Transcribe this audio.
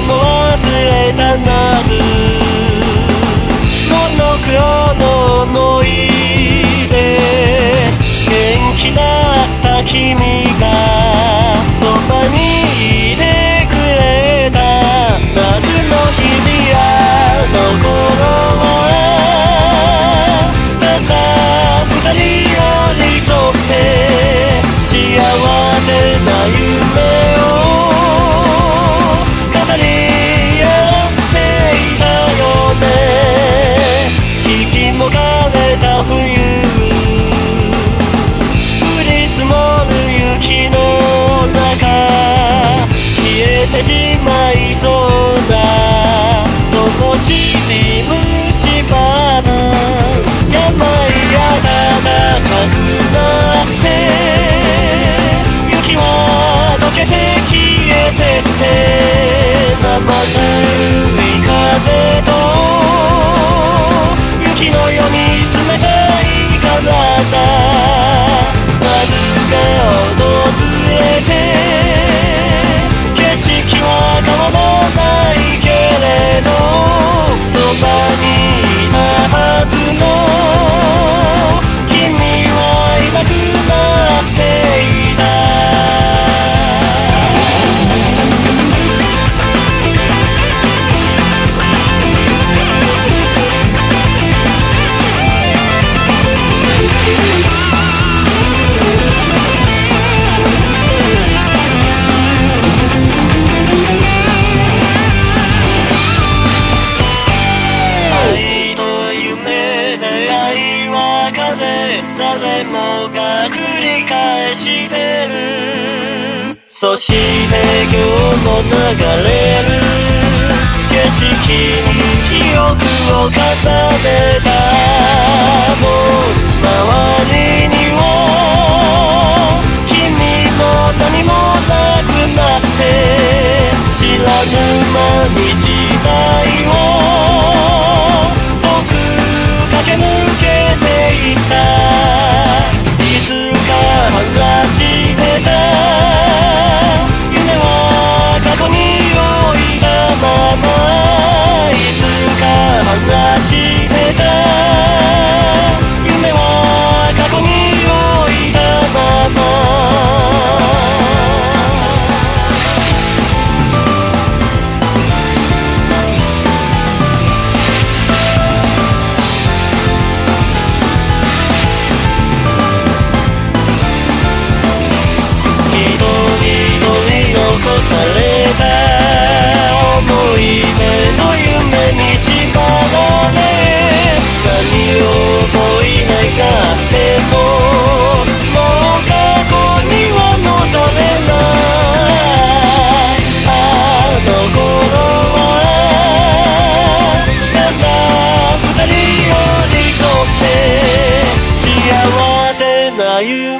も忘れたなずこの黒のいてって生ぬるい風と雪のように冷たいそして今日も流れる景色に記憶を重ねたもう周りには君も何もなくなって知らぬ間に時代 you